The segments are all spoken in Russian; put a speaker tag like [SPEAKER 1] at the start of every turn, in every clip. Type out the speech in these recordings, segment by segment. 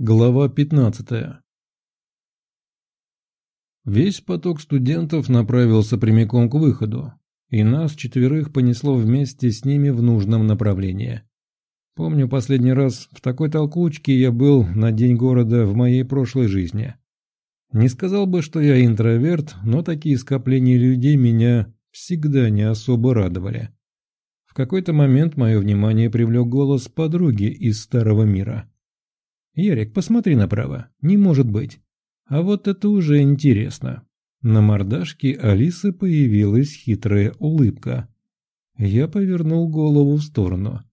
[SPEAKER 1] Глава 15 Весь поток студентов направился прямиком к выходу, и нас четверых понесло вместе с ними в нужном направлении. Помню, последний раз в такой толкучке я был на День города в моей прошлой жизни. Не сказал бы, что я интроверт, но такие скопления людей меня всегда не особо радовали. В какой-то момент мое внимание привлек голос подруги из Старого Мира – «Ярик, посмотри направо. Не может быть. А вот это уже интересно». На мордашке Алисы появилась хитрая улыбка. Я повернул голову в сторону.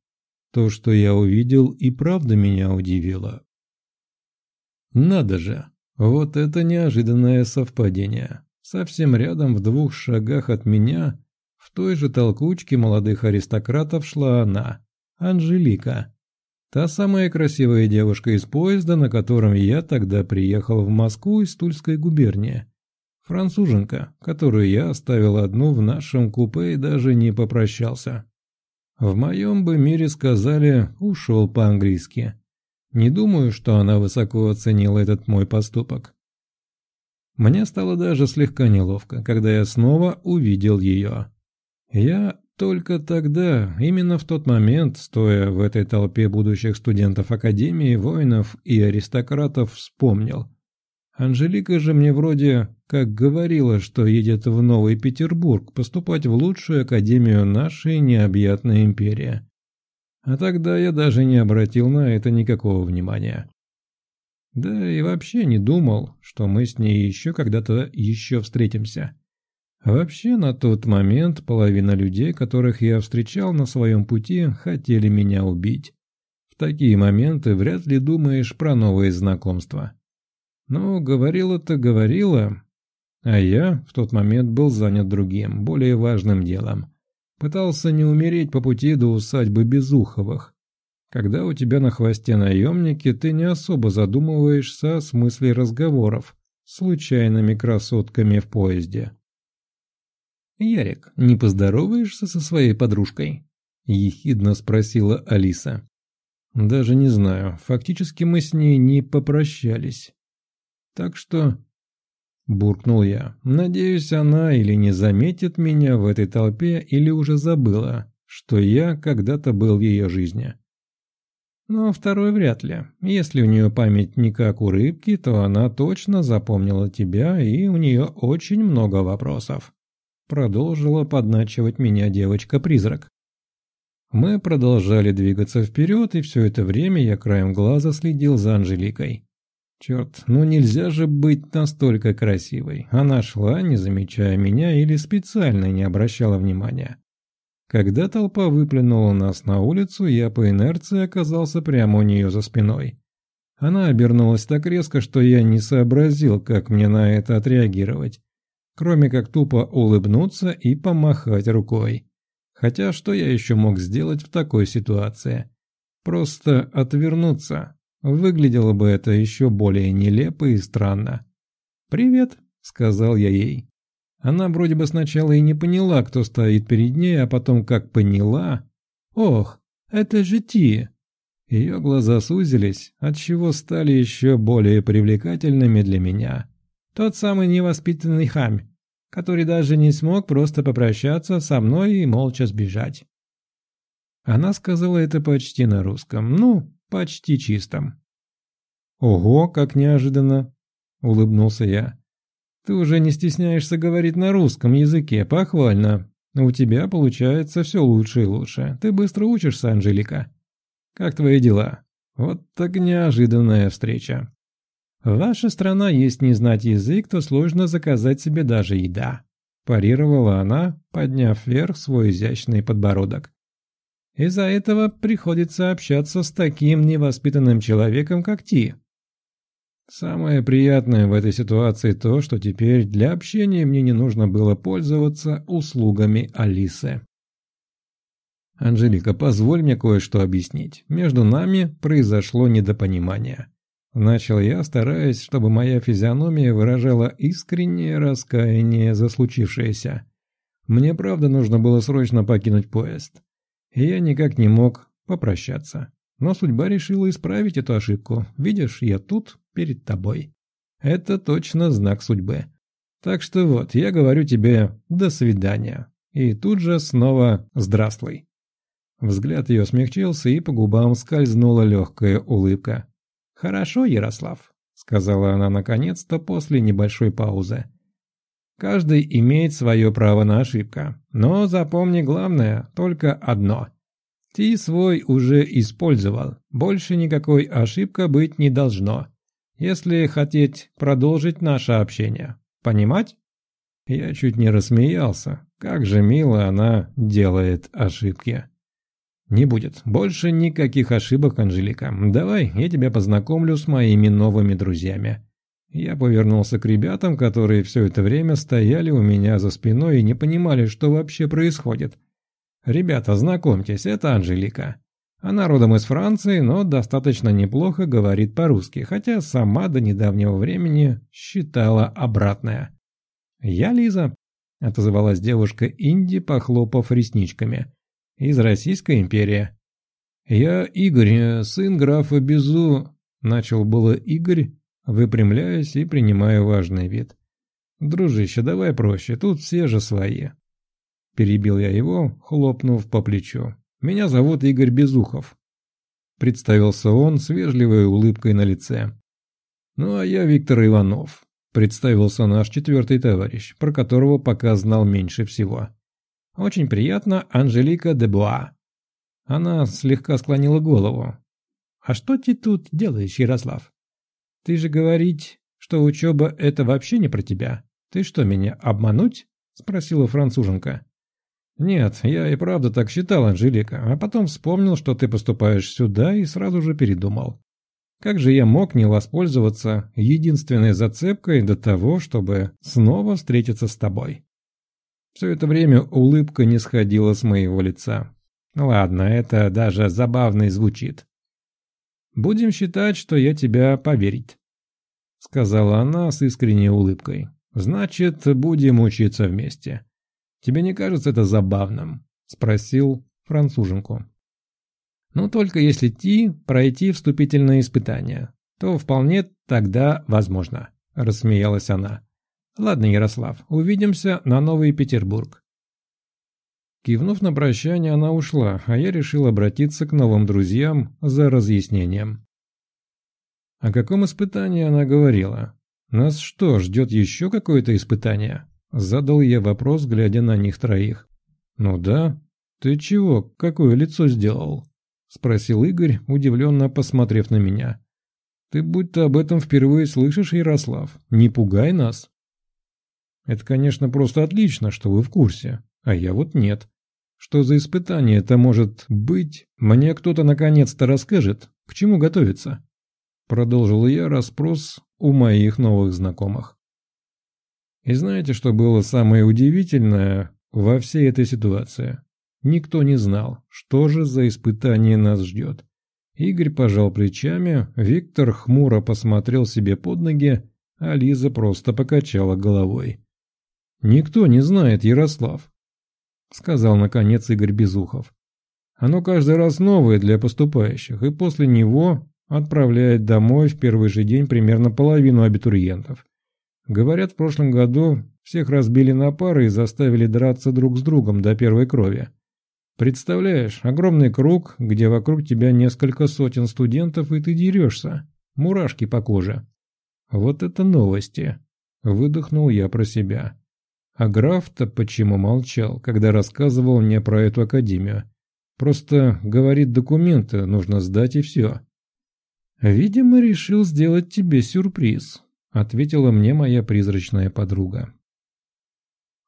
[SPEAKER 1] То, что я увидел, и правда меня удивило. Надо же, вот это неожиданное совпадение. Совсем рядом, в двух шагах от меня, в той же толкучке молодых аристократов шла она, Анжелика. Та самая красивая девушка из поезда, на котором я тогда приехал в Москву из Тульской губернии. Француженка, которую я оставил одну в нашем купе и даже не попрощался. В моем бы мире сказали «ушел по-английски». Не думаю, что она высоко оценила этот мой поступок. Мне стало даже слегка неловко, когда я снова увидел ее. Я только тогда, именно в тот момент, стоя в этой толпе будущих студентов Академии, воинов и аристократов, вспомнил. Анжелика же мне вроде как говорила, что едет в Новый Петербург поступать в лучшую академию нашей необъятной империи. А тогда я даже не обратил на это никакого внимания. Да и вообще не думал, что мы с ней еще когда-то еще встретимся. Вообще, на тот момент половина людей, которых я встречал на своем пути, хотели меня убить. В такие моменты вряд ли думаешь про новые знакомства. Но говорила-то говорила, а я в тот момент был занят другим, более важным делом. Пытался не умереть по пути до усадьбы Безуховых. Когда у тебя на хвосте наемники, ты не особо задумываешься о смысле разговоров с случайными красотками в поезде. «Ярик, не поздороваешься со своей подружкой?» – ехидно спросила Алиса. «Даже не знаю. Фактически мы с ней не попрощались. Так что...» – буркнул я. «Надеюсь, она или не заметит меня в этой толпе, или уже забыла, что я когда-то был в ее жизни». Но второй вряд ли. Если у нее память не как у рыбки, то она точно запомнила тебя, и у нее очень много вопросов. Продолжила подначивать меня девочка-призрак. Мы продолжали двигаться вперед, и все это время я краем глаза следил за Анжеликой. Черт, ну нельзя же быть настолько красивой. Она шла, не замечая меня, или специально не обращала внимания. Когда толпа выплюнула нас на улицу, я по инерции оказался прямо у нее за спиной. Она обернулась так резко, что я не сообразил, как мне на это отреагировать кроме как тупо улыбнуться и помахать рукой. Хотя что я еще мог сделать в такой ситуации? Просто отвернуться. Выглядело бы это еще более нелепо и странно. «Привет», — сказал я ей. Она вроде бы сначала и не поняла, кто стоит перед ней, а потом как поняла... «Ох, это же Ти!» Ее глаза сузились, отчего стали еще более привлекательными для меня. Тот самый невоспитанный хамь, который даже не смог просто попрощаться со мной и молча сбежать. Она сказала это почти на русском, ну, почти чистом. «Ого, как неожиданно!» — улыбнулся я. «Ты уже не стесняешься говорить на русском языке, похвально. У тебя получается все лучше и лучше. Ты быстро учишься, Анжелика. Как твои дела? Вот так неожиданная встреча. «Ваша страна есть не знать язык, то сложно заказать себе даже еда», – парировала она, подняв вверх свой изящный подбородок. «Из-за этого приходится общаться с таким невоспитанным человеком, как Ти». Самое приятное в этой ситуации то, что теперь для общения мне не нужно было пользоваться услугами Алисы. «Анжелика, позволь мне кое-что объяснить. Между нами произошло недопонимание». Начал я, стараясь, чтобы моя физиономия выражала искреннее раскаяние за случившееся. Мне правда нужно было срочно покинуть поезд. И я никак не мог попрощаться. Но судьба решила исправить эту ошибку. Видишь, я тут, перед тобой. Это точно знак судьбы. Так что вот, я говорю тебе «до свидания». И тут же снова «здравствуй». Взгляд ее смягчился, и по губам скользнула легкая улыбка. «Хорошо, Ярослав», — сказала она наконец-то после небольшой паузы. «Каждый имеет свое право на ошибку, но запомни главное только одно. Ты свой уже использовал, больше никакой ошибка быть не должно, если хотеть продолжить наше общение. Понимать?» Я чуть не рассмеялся. Как же мило она делает ошибки. «Не будет. Больше никаких ошибок, Анжелика. Давай, я тебя познакомлю с моими новыми друзьями». Я повернулся к ребятам, которые все это время стояли у меня за спиной и не понимали, что вообще происходит. «Ребята, знакомьтесь, это Анжелика. Она родом из Франции, но достаточно неплохо говорит по-русски, хотя сама до недавнего времени считала обратное». «Я Лиза», — отозвалась девушка Инди, похлопав ресничками из Российской империи. «Я Игорь, сын графа Безу», — начал было Игорь, выпрямляясь и принимая важный вид. «Дружище, давай проще, тут все же свои». Перебил я его, хлопнув по плечу. «Меня зовут Игорь Безухов». Представился он с вежливой улыбкой на лице. «Ну а я Виктор Иванов», — представился наш четвертый товарищ, про которого пока знал меньше всего. Очень приятно, Анжелика де Буа». Она слегка склонила голову. «А что ты тут делаешь, Ярослав? Ты же говорить, что учеба – это вообще не про тебя. Ты что, меня обмануть?» – спросила француженка. «Нет, я и правда так считал, Анжелика, а потом вспомнил, что ты поступаешь сюда и сразу же передумал. Как же я мог не воспользоваться единственной зацепкой до того, чтобы снова встретиться с тобой?» Все это время улыбка не сходила с моего лица. Ладно, это даже забавно звучит. «Будем считать, что я тебя поверить», — сказала она с искренней улыбкой. «Значит, будем учиться вместе. Тебе не кажется это забавным?» — спросил француженку. «Ну, только если ти пройти вступительное испытание, то вполне тогда возможно», — рассмеялась она. Ладно, Ярослав, увидимся на Новый Петербург. Кивнув на прощание, она ушла, а я решил обратиться к новым друзьям за разъяснением. О каком испытании она говорила? Нас что, ждет еще какое-то испытание? Задал я вопрос, глядя на них троих. Ну да. Ты чего, какое лицо сделал? Спросил Игорь, удивленно посмотрев на меня. Ты будто об этом впервые слышишь, Ярослав. Не пугай нас. Это, конечно, просто отлично, что вы в курсе, а я вот нет. Что за испытание это может быть? Мне кто-то наконец-то расскажет, к чему готовиться. Продолжил я расспрос у моих новых знакомых. И знаете, что было самое удивительное во всей этой ситуации? Никто не знал, что же за испытание нас ждет. Игорь пожал плечами, Виктор хмуро посмотрел себе под ноги, а Лиза просто покачала головой. «Никто не знает, Ярослав», — сказал наконец Игорь Безухов. «Оно каждый раз новое для поступающих, и после него отправляет домой в первый же день примерно половину абитуриентов. Говорят, в прошлом году всех разбили на пары и заставили драться друг с другом до первой крови. Представляешь, огромный круг, где вокруг тебя несколько сотен студентов, и ты дерешься. Мурашки по коже. Вот это новости. Выдохнул я про себя. А граф-то почему молчал, когда рассказывал мне про эту академию? Просто, говорит, документы нужно сдать и все. «Видимо, решил сделать тебе сюрприз», — ответила мне моя призрачная подруга.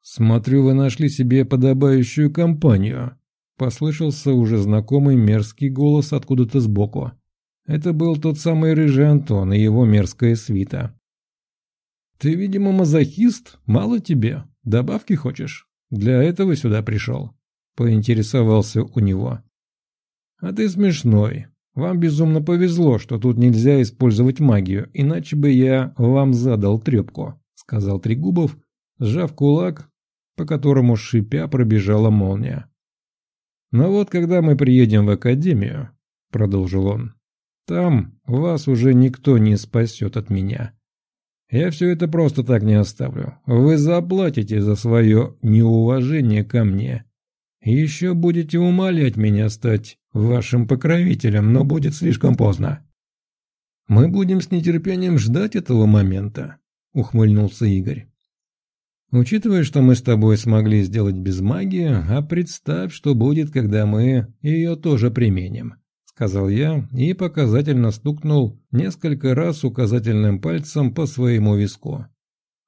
[SPEAKER 1] «Смотрю, вы нашли себе подобающую компанию», — послышался уже знакомый мерзкий голос откуда-то сбоку. Это был тот самый рыжий Антон и его мерзкая свита. «Ты, видимо, мазохист? Мало тебе?» Добавки хочешь? Для этого сюда пришел?» Поинтересовался у него. «А ты смешной. Вам безумно повезло, что тут нельзя использовать магию, иначе бы я вам задал трепку», сказал Трегубов, сжав кулак, по которому шипя пробежала молния. «Но вот когда мы приедем в академию, — продолжил он. «Там вас уже никто не спасет от меня. Я все это просто так не оставлю. Вы заплатите за свое неуважение ко мне. Еще будете умолять меня стать вашим покровителем, но будет слишком поздно». «Мы будем с нетерпением ждать этого момента», — ухмыльнулся Игорь. «Учитывая, что мы с тобой смогли сделать без магии, а представь, что будет, когда мы ее тоже применим», — сказал я и показательно стукнул несколько раз указательным пальцем по своему виску.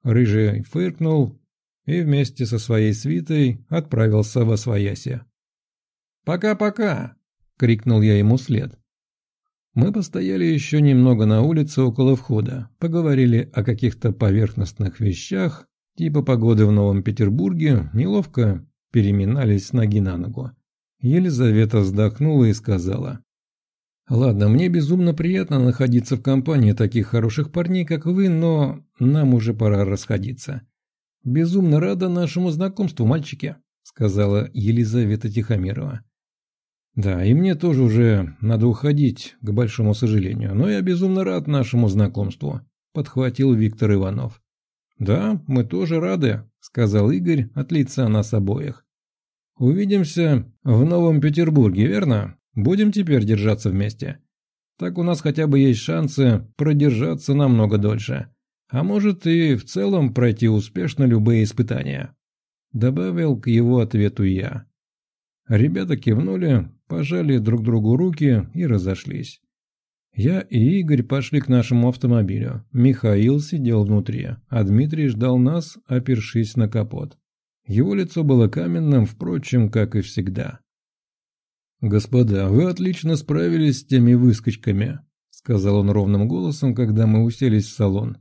[SPEAKER 1] Рыжий фыркнул и вместе со своей свитой отправился во свояси. «Пока-пока!» — крикнул я ему след. Мы постояли еще немного на улице около входа, поговорили о каких-то поверхностных вещах, типа погоды в Новом Петербурге, неловко переминались с ноги на ногу. Елизавета вздохнула и сказала. «Ладно, мне безумно приятно находиться в компании таких хороших парней, как вы, но нам уже пора расходиться. Безумно рада нашему знакомству, мальчики», — сказала Елизавета Тихомирова. Да, и мне тоже уже надо уходить, к большому сожалению, но я безумно рад нашему знакомству, подхватил Виктор Иванов. Да, мы тоже рады, сказал Игорь от лица нас обоих. Увидимся в Новом Петербурге, верно? Будем теперь держаться вместе. Так у нас хотя бы есть шансы продержаться намного дольше. А может и в целом пройти успешно любые испытания. Добавил к его ответу я. Ребята кивнули, пожали друг другу руки и разошлись. Я и Игорь пошли к нашему автомобилю. Михаил сидел внутри, а Дмитрий ждал нас, опершись на капот. Его лицо было каменным, впрочем, как и всегда. «Господа, вы отлично справились с теми выскочками», — сказал он ровным голосом, когда мы уселись в салон.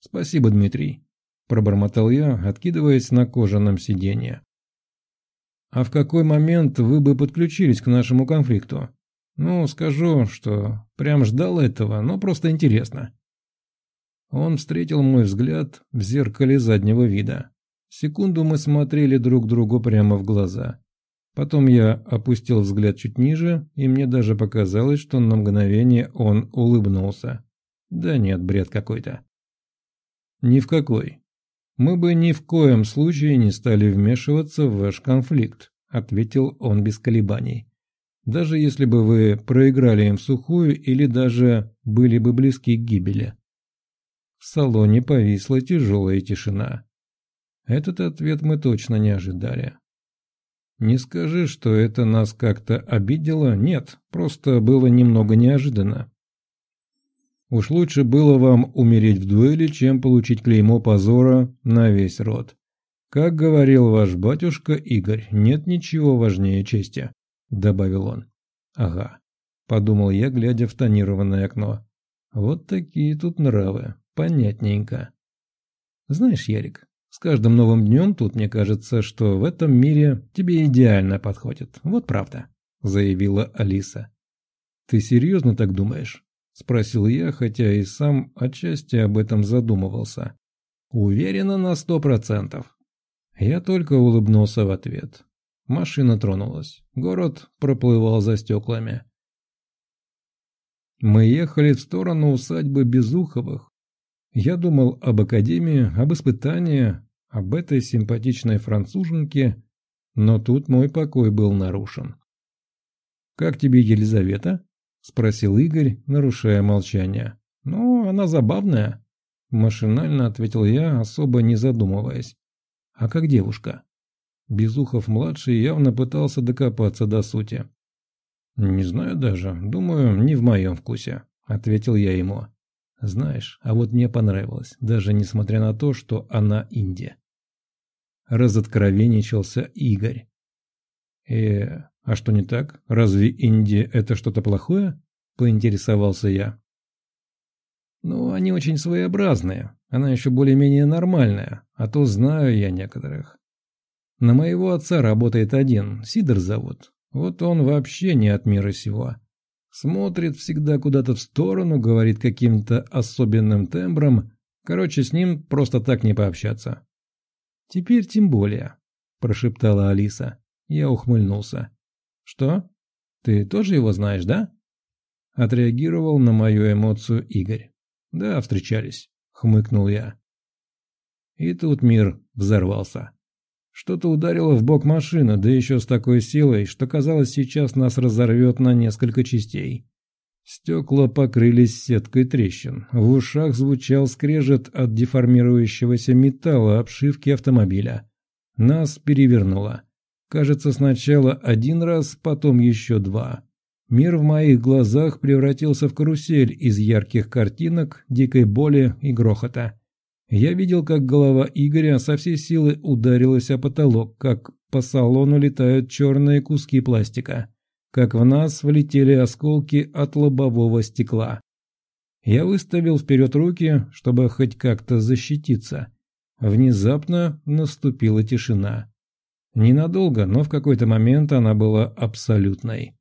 [SPEAKER 1] «Спасибо, Дмитрий», — пробормотал я, откидываясь на кожаном сиденье. А в какой момент вы бы подключились к нашему конфликту? Ну, скажу, что прям ждал этого, но просто интересно. Он встретил мой взгляд в зеркале заднего вида. Секунду мы смотрели друг другу прямо в глаза. Потом я опустил взгляд чуть ниже, и мне даже показалось, что на мгновение он улыбнулся. Да нет, бред какой-то. Ни в какой. «Мы бы ни в коем случае не стали вмешиваться в ваш конфликт», — ответил он без колебаний. «Даже если бы вы проиграли им в сухую или даже были бы близки к гибели». В салоне повисла тяжелая тишина. Этот ответ мы точно не ожидали. Не скажи, что это нас как-то обидело, нет, просто было немного неожиданно. Уж лучше было вам умереть в дуэли, чем получить клеймо позора на весь род. Как говорил ваш батюшка Игорь, нет ничего важнее чести, добавил он. Ага, подумал я, глядя в тонированное окно. Вот такие тут нравы, понятненько. Знаешь, Ярик, с каждым новым днем тут мне кажется, что в этом мире тебе идеально подходит. Вот правда, заявила Алиса. Ты серьезно так думаешь? – спросил я, хотя и сам отчасти об этом задумывался. «Уверена на сто процентов». Я только улыбнулся в ответ. Машина тронулась. Город проплывал за стеклами. Мы ехали в сторону усадьбы Безуховых. Я думал об академии, об испытании, об этой симпатичной француженке, но тут мой покой был нарушен. «Как тебе Елизавета?» — спросил Игорь, нарушая молчание. «Ну, она забавная», — машинально ответил я, особо не задумываясь. «А как девушка?» Безухов-младший явно пытался докопаться до сути. «Не знаю даже. Думаю, не в моем вкусе», — ответил я ему. «Знаешь, а вот мне понравилось, даже несмотря на то, что она Индия». Разоткровенничался Игорь. «Э, «А что не так? Разве Индия – это что-то плохое?» – поинтересовался я. «Ну, они очень своеобразные. Она еще более-менее нормальная, а то знаю я некоторых. На моего отца работает один, Сидор зовут. Вот он вообще не от мира сего. Смотрит всегда куда-то в сторону, говорит каким-то особенным тембром. Короче, с ним просто так не пообщаться». «Теперь тем более», – прошептала Алиса. Я ухмыльнулся. «Что? Ты тоже его знаешь, да?» — отреагировал на мою эмоцию Игорь. «Да, встречались», — хмыкнул я. И тут мир взорвался. Что-то ударило в бок машины, да еще с такой силой, что казалось, сейчас нас разорвет на несколько частей. Стекла покрылись сеткой трещин. В ушах звучал скрежет от деформирующегося металла обшивки автомобиля. Нас перевернуло. Кажется, сначала один раз, потом еще два. Мир в моих глазах превратился в карусель из ярких картинок, дикой боли и грохота. Я видел, как голова Игоря со всей силы ударилась о потолок, как по салону летают черные куски пластика, как в нас влетели осколки от лобового стекла. Я выставил вперед руки, чтобы хоть как-то защититься. Внезапно наступила тишина. Ненадолго, но в какой-то момент она была абсолютной.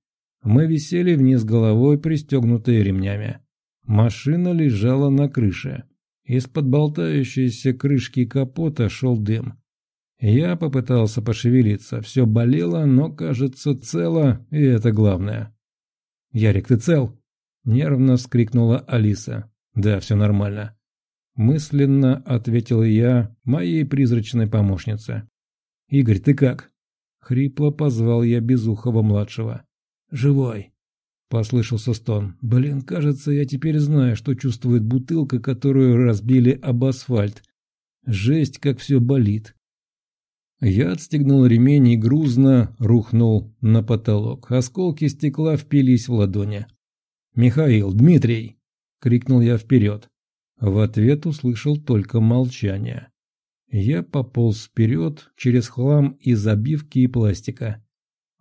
[SPEAKER 1] Мы висели вниз головой, пристегнутые ремнями. Машина лежала на крыше. Из-под болтающейся крышки капота шел дым. Я попытался пошевелиться, все болело, но, кажется, цело, и это главное. «Ярик, ты цел?» – нервно вскрикнула Алиса. «Да, все нормально». Мысленно ответил я моей призрачной помощнице. «Игорь, ты как?» Хрипло позвал я Безухова-младшего. «Живой», Послышался стон. «Блин, кажется, я теперь знаю, что чувствует бутылка, которую разбили об асфальт. Жесть, как все болит». Я отстегнул ремень и грузно рухнул на потолок. Осколки стекла впились в ладони. «Михаил, Дмитрий!» — крикнул я вперед. В ответ услышал только молчание. Я пополз вперед через хлам из обивки и пластика.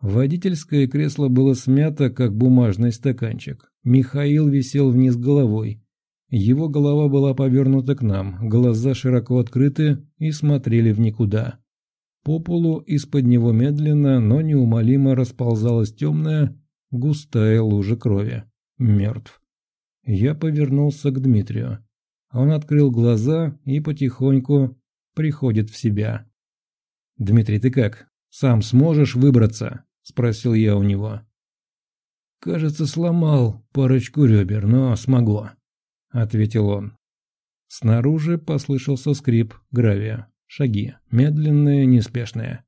[SPEAKER 1] Водительское кресло было смято, как бумажный стаканчик. Михаил висел вниз головой. Его голова была повернута к нам, глаза широко открыты и смотрели в никуда. По полу из-под него медленно, но неумолимо расползалась темная, густая лужа крови. Мертв. Я повернулся к Дмитрию. Он открыл глаза и потихоньку приходит в себя. «Дмитрий, ты как? Сам сможешь выбраться?» – спросил я у него. «Кажется, сломал парочку ребер, но смогу», – ответил он. Снаружи послышался скрип гравия, шаги, медленные, неспешные.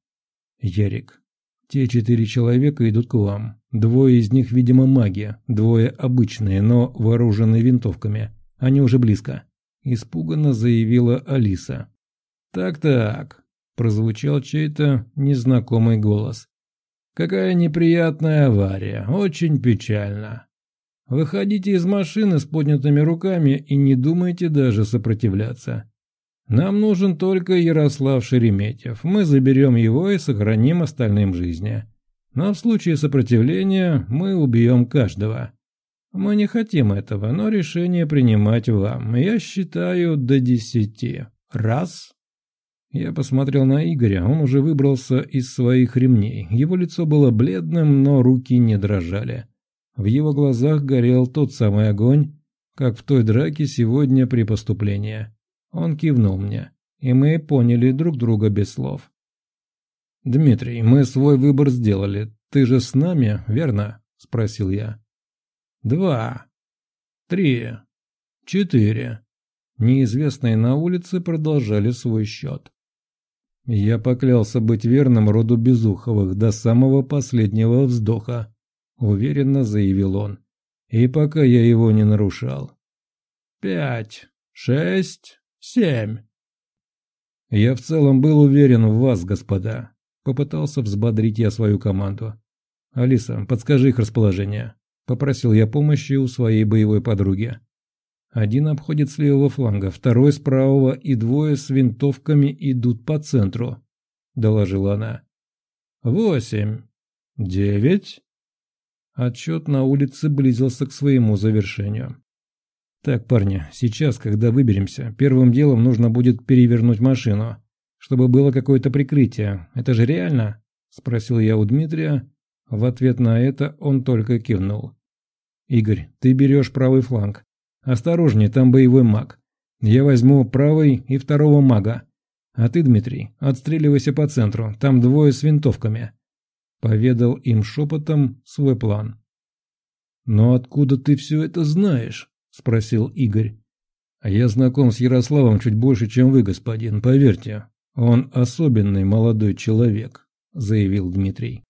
[SPEAKER 1] «Ярик, те четыре человека идут к вам. Двое из них, видимо, маги, двое обычные, но вооружены винтовками. Они уже близко», – испуганно заявила Алиса. «Так-так», – прозвучал чей-то незнакомый голос. Какая неприятная авария, очень печально. Выходите из машины с поднятыми руками и не думайте даже сопротивляться. Нам нужен только Ярослав Шереметьев. Мы заберем его и сохраним остальным жизни. Но в случае сопротивления мы убьем каждого. Мы не хотим этого, но решение принимать вам. Я считаю до десяти. Раз, я посмотрел на Игоря, он уже выбрался из своих ремней. Его лицо было бледным, но руки не дрожали. В его глазах горел тот самый огонь, как в той драке сегодня при поступлении. Он кивнул мне, и мы поняли друг друга без слов. «Дмитрий, мы свой выбор сделали. Ты же с нами, верно?» – спросил я. «Два. Три. Четыре». Неизвестные на улице продолжали свой счет. Я поклялся быть верным роду Безуховых до самого последнего вздоха, уверенно заявил он. И пока я его не нарушал. Пять, шесть, семь. Я в целом был уверен в вас, господа. Попытался взбодрить я свою команду. «Алиса, подскажи их расположение», — попросил я помощи у своей боевой подруги. Один обходит с левого фланга, второй с правого и двое с винтовками идут по центру», — доложила она. «Восемь. Девять». Отчет на улице близился к своему завершению. «Так, парни, сейчас, когда выберемся, первым делом нужно будет перевернуть машину, чтобы было какое-то прикрытие. Это же реально?» — спросил я у Дмитрия. В ответ на это он только кивнул. «Игорь, ты берешь правый фланг. Осторожнее, там боевой маг. Я возьму правый и второго мага. А ты, Дмитрий, отстреливайся по центру, там двое с винтовками. Поведал им шепотом свой план. «Но откуда ты все это знаешь?» – спросил Игорь. «А «Я знаком с Ярославом чуть больше, чем вы, господин, поверьте. Он особенный молодой человек», – заявил Дмитрий.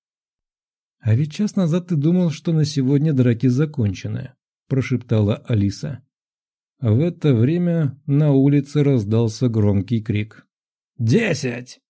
[SPEAKER 1] «А ведь час назад ты думал, что на сегодня драки закончены», – прошептала Алиса. В это время на улице раздался громкий крик. «Десять!